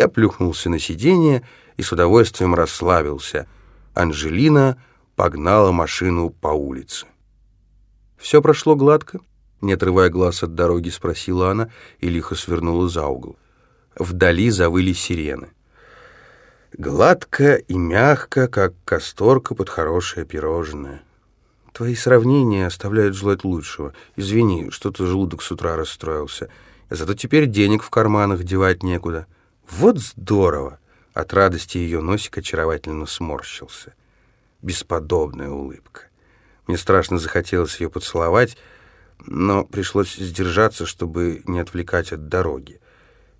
Я плюхнулся на сиденье и с удовольствием расслабился. Анжелина погнала машину по улице. «Все прошло гладко?» Не отрывая глаз от дороги, спросила она и лихо свернула за угол. Вдали завыли сирены. Гладко и мягко, как касторка под хорошее пирожное. Твои сравнения оставляют желать лучшего. Извини, что-то желудок с утра расстроился. Зато теперь денег в карманах девать некуда. Вот здорово! От радости ее носик очаровательно сморщился. Бесподобная улыбка. Мне страшно захотелось ее поцеловать, но пришлось сдержаться, чтобы не отвлекать от дороги.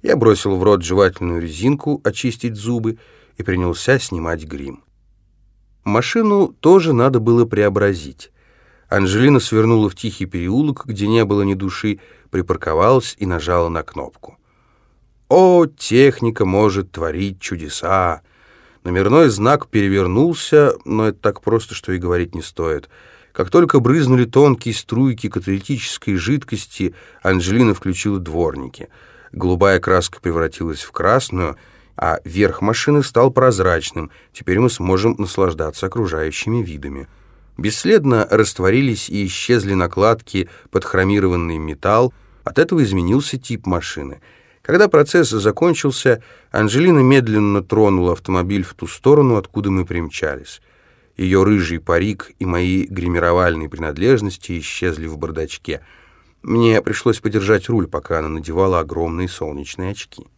Я бросил в рот жевательную резинку очистить зубы и принялся снимать грим. Машину тоже надо было преобразить. Анжелина свернула в тихий переулок, где не было ни души, припарковалась и нажала на кнопку. О, техника может творить чудеса! Номерной знак перевернулся, но это так просто, что и говорить не стоит. Как только брызнули тонкие струйки каталитической жидкости, Анжелина включила дворники. Голубая краска превратилась в красную — а верх машины стал прозрачным. Теперь мы сможем наслаждаться окружающими видами. Бесследно растворились и исчезли накладки под хромированный металл. От этого изменился тип машины. Когда процесс закончился, Анжелина медленно тронула автомобиль в ту сторону, откуда мы примчались. Ее рыжий парик и мои гримировальные принадлежности исчезли в бардачке. Мне пришлось подержать руль, пока она надевала огромные солнечные очки.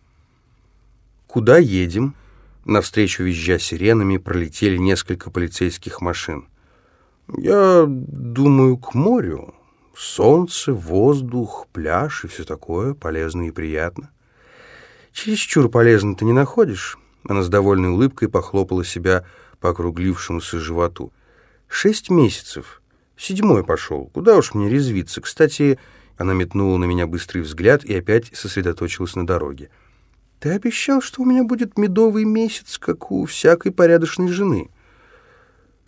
«Куда едем?» Навстречу, визжа сиренами, пролетели несколько полицейских машин. «Я думаю, к морю. Солнце, воздух, пляж и все такое полезно и приятно». «Чересчур полезно ты не находишь?» Она с довольной улыбкой похлопала себя по округлившемуся животу. «Шесть месяцев. Седьмой пошел. Куда уж мне резвиться? Кстати...» Она метнула на меня быстрый взгляд и опять сосредоточилась на дороге. Ты обещал, что у меня будет медовый месяц, как у всякой порядочной жены.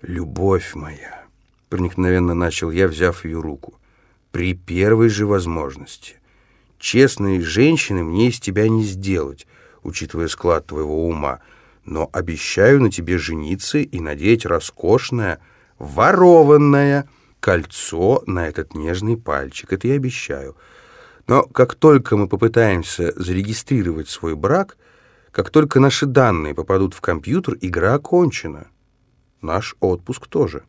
Любовь моя, проникновенно начал я, взяв ее руку, при первой же возможности. Честной женщины мне из тебя не сделать, учитывая склад твоего ума, но обещаю на тебе жениться и надеть роскошное, ворованное кольцо на этот нежный пальчик. Это я обещаю. Но как только мы попытаемся зарегистрировать свой брак, как только наши данные попадут в компьютер, игра окончена. Наш отпуск тоже.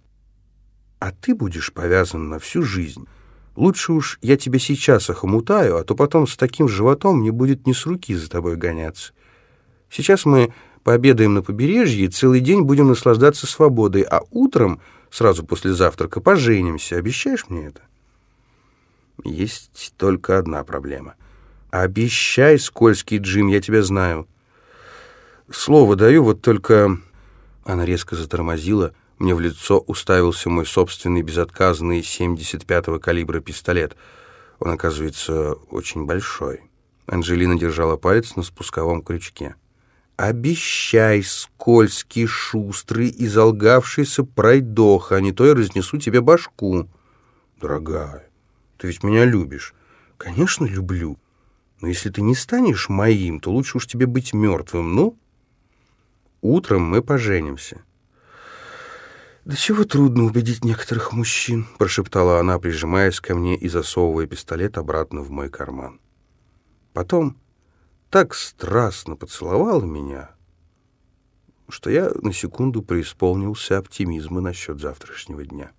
А ты будешь повязан на всю жизнь. Лучше уж я тебя сейчас охомутаю, а то потом с таким животом мне будет не с руки за тобой гоняться. Сейчас мы пообедаем на побережье и целый день будем наслаждаться свободой, а утром, сразу после завтрака, поженимся. Обещаешь мне это?» Есть только одна проблема. Обещай, скользкий Джим, я тебя знаю. Слово даю, вот только... Она резко затормозила. Мне в лицо уставился мой собственный безотказный 75-го калибра пистолет. Он, оказывается, очень большой. Анжелина держала палец на спусковом крючке. «Обещай, скользкий, шустрый и залгавшийся пройдоха, а не то я разнесу тебе башку». «Дорогая, ты ведь меня любишь. Конечно, люблю. Но если ты не станешь моим, то лучше уж тебе быть мертвым, ну? Утром мы поженимся. «Да чего трудно убедить некоторых мужчин», — прошептала она, прижимаясь ко мне и засовывая пистолет обратно в мой карман. Потом так страстно поцеловала меня, что я на секунду преисполнился оптимизма насчет завтрашнего дня.